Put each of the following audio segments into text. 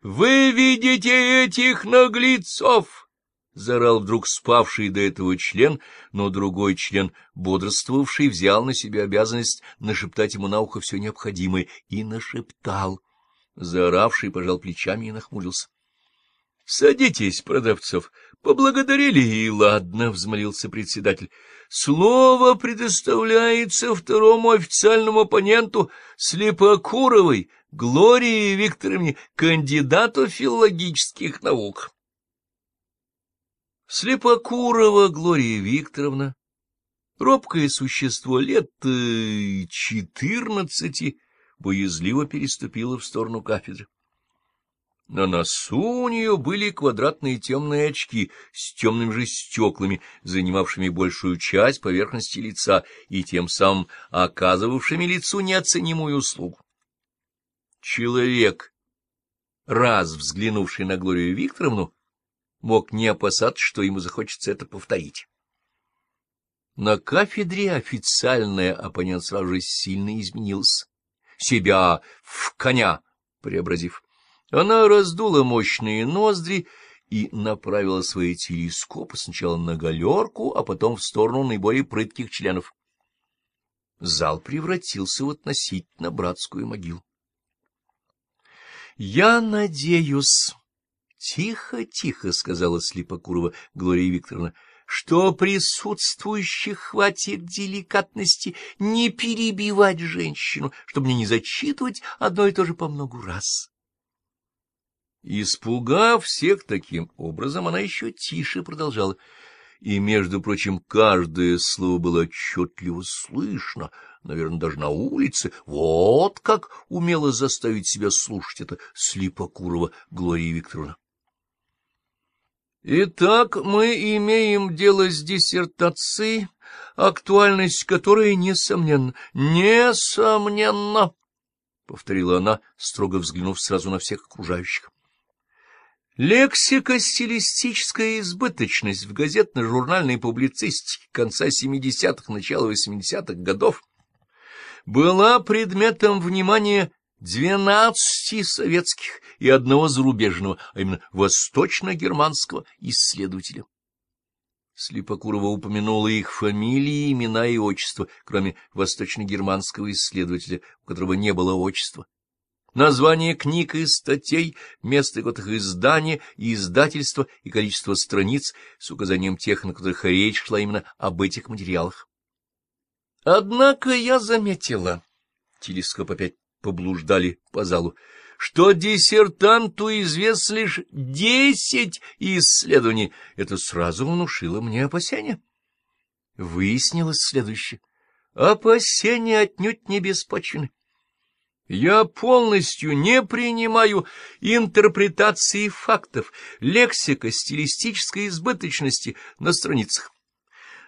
Вы видите этих наглецов? — заорал вдруг спавший до этого член, но другой член, бодрствовавший, взял на себя обязанность нашептать ему на ухо все необходимое и нашептал. Заоравший пожал плечами и нахмурился. — Садитесь, продавцов, поблагодарили, и ладно, — взмолился председатель. — Слово предоставляется второму официальному оппоненту Слепокуровой Глории Викторовне, кандидату филологических наук. Слепокурова Глория Викторовна, робкое существо лет э, четырнадцати, боязливо переступила в сторону кафедры. На носу у нее были квадратные темные очки с темными же стеклами, занимавшими большую часть поверхности лица и тем самым оказывавшими лицу неоценимую услугу. Человек, раз взглянувший на Глорию Викторовну, мог не опасаться, что ему захочется это повторить. На кафедре официальная оппонент сразу же сильно изменился, себя в коня преобразив. Она раздула мощные ноздри и направила свои телескопы сначала на галерку, а потом в сторону наиболее прытких членов. Зал превратился в относительно братскую могилу. — Я надеюсь, — тихо-тихо сказала Слепокурова Глория Викторовна, — что присутствующих хватит деликатности не перебивать женщину, чтобы мне не зачитывать одно и то же по многу раз. Испугав всех таким образом, она еще тише продолжала. И, между прочим, каждое слово было отчетливо слышно, наверное, даже на улице. Вот как умела заставить себя слушать это Слепокурова Глория Викторовна. Итак, мы имеем дело с диссертацией, актуальность которой, несомненно, несомненно, — повторила она, строго взглянув сразу на всех окружающих. Лексико-стилистическая избыточность в газетно-журнальной публицистике конца 70-х, начала 80-х годов была предметом внимания двенадцати советских и одного зарубежного, а именно восточно-германского исследователя. Слепокурова упомянула их фамилии, имена и отчества, кроме восточно-германского исследователя, у которого не было отчества название книг и статей, место их издания и издательства и количество страниц с указанием тех, на которых речь шла именно об этих материалах. Однако я заметила, телескоп опять поблуждали по залу, что диссертанту известно лишь десять исследований. Это сразу внушило мне опасения. Выяснилось следующее. Опасения отнюдь не беспочвены. Я полностью не принимаю интерпретации фактов, лексика стилистической избыточности на страницах.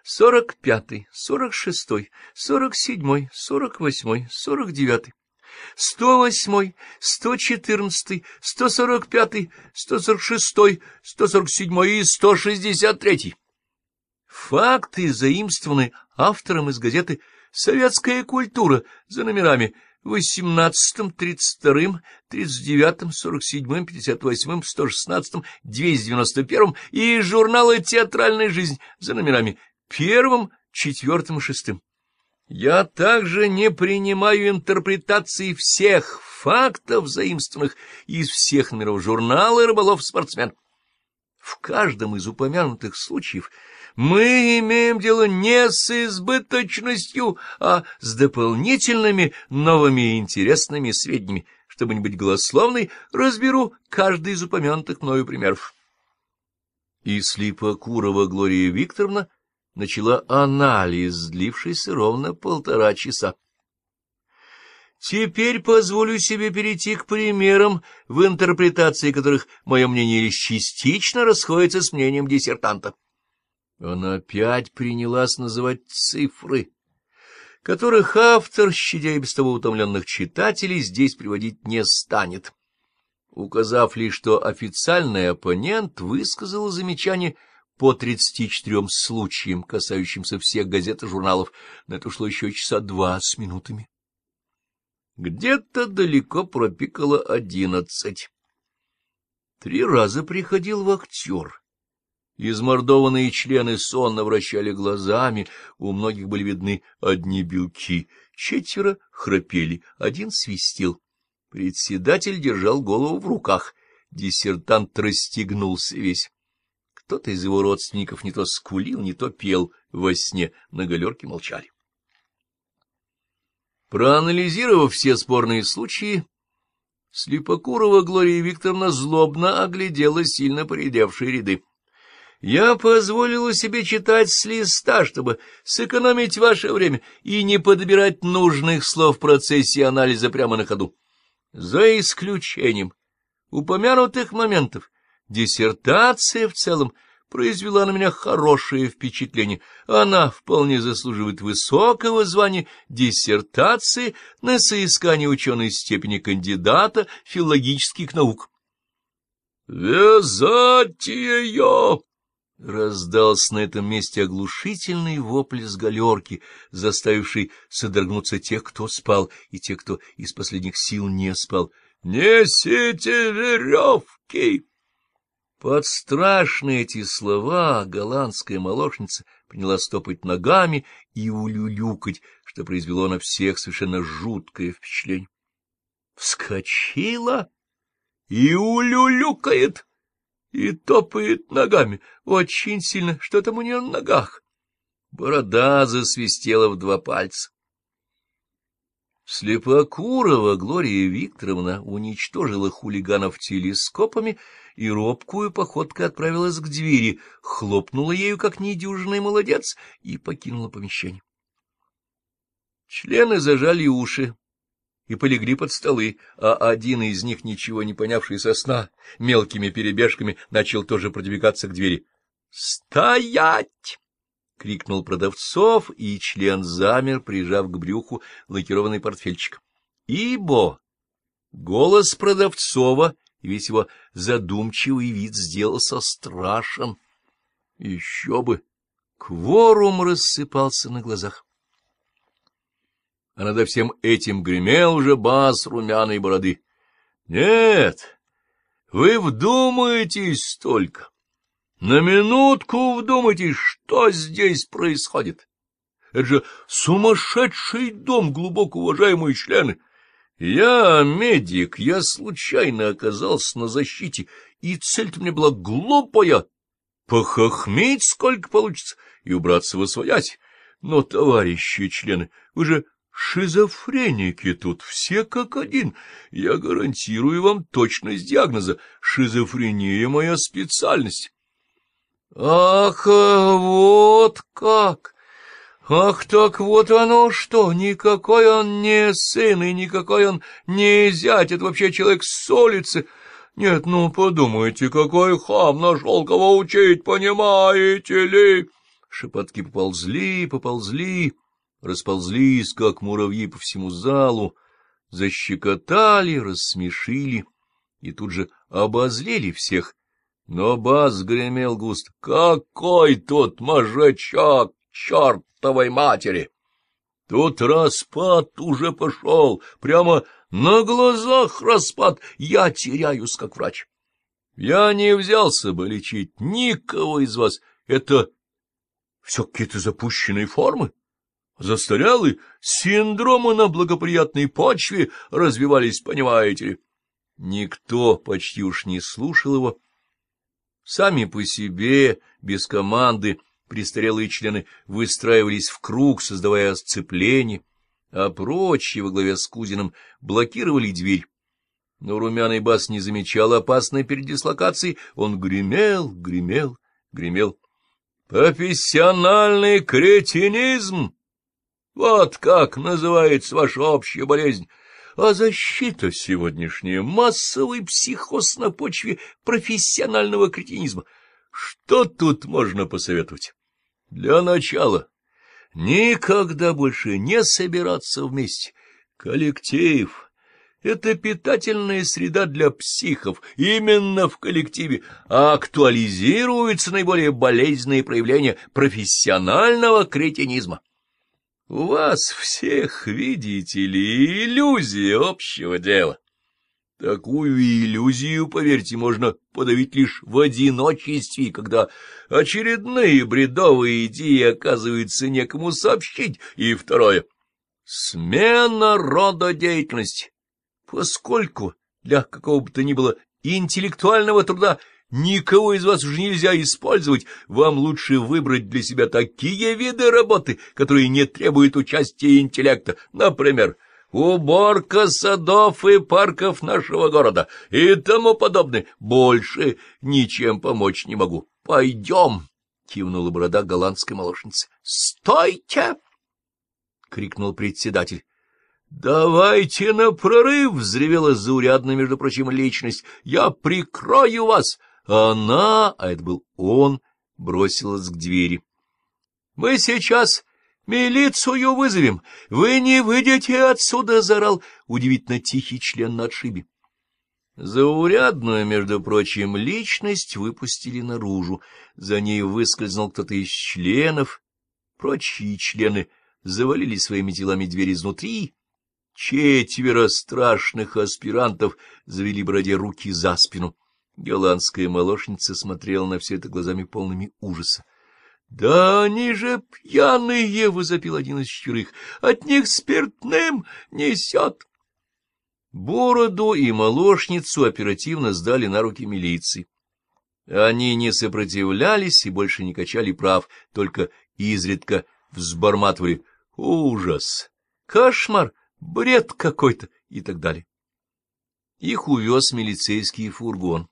45, 46, 47, 48, 49, 108, 114, 145, 146, 147 и 163. Факты заимствованы автором из газеты «Советская культура» за номерами 18, 32, 39, 47, 58, 116, 291 и журналы «Театральная жизнь» за номерами первым, четвертым и шестым. Я также не принимаю интерпретации всех фактов, заимствованных из всех номеров журнала «Рыболов-спортсмен». В каждом из упомянутых случаев мы имеем дело не с избыточностью, а с дополнительными новыми интересными сведениями. Чтобы не быть голословной, разберу каждый из упомянутых мною примеров. И Слипокурова Глория Викторовна начала анализ, длившийся ровно полтора часа. Теперь позволю себе перейти к примерам, в интерпретации которых мое мнение лишь частично расходится с мнением диссертанта. Она опять принялась называть цифры, которых автор, щадя и без того утомленных читателей, здесь приводить не станет, указав лишь, что официальный оппонент высказал замечание по 34 случаям, касающимся всех газет и журналов. На это ушло еще часа два с минутами. Где-то далеко пропикало одиннадцать. Три раза приходил вахтер. Измордованные члены сонно вращали глазами, у многих были видны одни белки, четверо храпели, один свистел. Председатель держал голову в руках, диссертант расстегнулся весь. Кто-то из его родственников не то скулил, не то пел во сне, на галерке молчали. Проанализировав все спорные случаи, Слепокурова Глория Викторовна злобно оглядела сильно поредевшие ряды. Я позволила себе читать с листа, чтобы сэкономить ваше время и не подбирать нужных слов в процессе анализа прямо на ходу. За исключением упомянутых моментов, диссертация в целом произвела на меня хорошее впечатление. Она вполне заслуживает высокого звания диссертации на соискание ученой степени кандидата филологических наук. «Вязать ее!» Раздался на этом месте оглушительный вопль с галерки, заставивший содрогнуться тех, кто спал, и тех, кто из последних сил не спал. «Несите веревки!» Под страшные эти слова голландская молочница приняла стопать ногами и улюлюкать, что произвело на всех совершенно жуткое впечатление. Вскочила и улюлюкает и топает ногами очень сильно. Что там у нее на ногах? Борода засвистела в два пальца. Слепокурова Глория Викторовна уничтожила хулиганов телескопами и робкую походкой отправилась к двери, хлопнула ею, как недюжинный молодец, и покинула помещение. Члены зажали уши, и полегли под столы, а один из них, ничего не понявший со сна, мелкими перебежками начал тоже продвигаться к двери. «Стоять!» — крикнул Продавцов, и член замер, прижав к брюху лакированный портфельчик. «Ибо!» Голос Продавцова и весь его задумчивый вид сделался страшен. Еще бы! Кворум рассыпался на глазах а над всем этим гремел уже бас румяной бороды. Нет, вы вдумаетесь только. На минутку вдумайтесь, что здесь происходит. Это же сумасшедший дом, глубоко уважаемые члены. Я медик, я случайно оказался на защите, и цель-то мне была глупая — похохметь сколько получится и убраться во своясь. Но, товарищи члены, вы же Шизофреники тут все как один. Я гарантирую вам точность диагноза. Шизофрения — моя специальность. Ах, вот как! Ах, так вот оно что! Никакой он не сын и никакой он не зять. Это вообще человек с улицы. Нет, ну, подумайте, какой хам нашел кого учить, понимаете ли? Шепотки поползли, поползли расползлись, как муравьи по всему залу, защекотали, рассмешили и тут же обозлили всех. Но бас гремел густ. «Какой тут мужичок, чертовой матери!» Тут распад уже пошел, прямо на глазах распад, я теряюсь как врач. Я не взялся бы лечить никого из вас, это все какие-то запущенные формы застарелы, синдромы на благоприятной почве развивались, понимаете ли. Никто почти уж не слушал его. Сами по себе, без команды, престарелые члены выстраивались в круг, создавая сцепление, а прочие во главе с Кузиным блокировали дверь. Но румяный бас не замечал опасной передислокации, он гремел, гремел, гремел. «Профессиональный кретинизм!» Вот как называется ваша общая болезнь. А защита сегодняшняя — массовый психоз на почве профессионального кретинизма. Что тут можно посоветовать? Для начала никогда больше не собираться вместе. Коллектив — это питательная среда для психов. Именно в коллективе актуализируются наиболее болезненные проявления профессионального кретинизма. У вас всех, видите ли, иллюзия общего дела. Такую иллюзию, поверьте, можно подавить лишь в одиночестве, когда очередные бредовые идеи оказывается некому сообщить. И второе — смена рода деятельности. Поскольку для какого бы то ни было интеллектуального труда никого из вас уже нельзя использовать, вам лучше выбрать для себя такие виды работы, которые не требуют участия интеллекта, например, — уборка садов и парков нашего города и тому подобное. Больше ничем помочь не могу. Пойдем, — кивнула борода голландской молочницы. — Стойте! — крикнул председатель. — Давайте на прорыв! — взревела заурядная, между прочим, личность. — Я прикрою вас! Она, а это был он, бросилась к двери. — Мы сейчас «Милицию вызовем! Вы не выйдете отсюда!» — заорал удивительно тихий член на отшибе. Заурядную, между прочим, личность выпустили наружу. За ней выскользнул кто-то из членов. Прочие члены завалили своими телами дверь изнутри. Четверо страшных аспирантов завели бороде руки за спину. Голландская молочница смотрела на все это глазами полными ужаса. — Да они же пьяные! — возопил один из четверых. — От них спиртным несет! Бороду и молочницу оперативно сдали на руки милиции. Они не сопротивлялись и больше не качали прав, только изредка взборматывали «Ужас! Кошмар! Бред какой-то!» и так далее. Их увез милицейский фургон.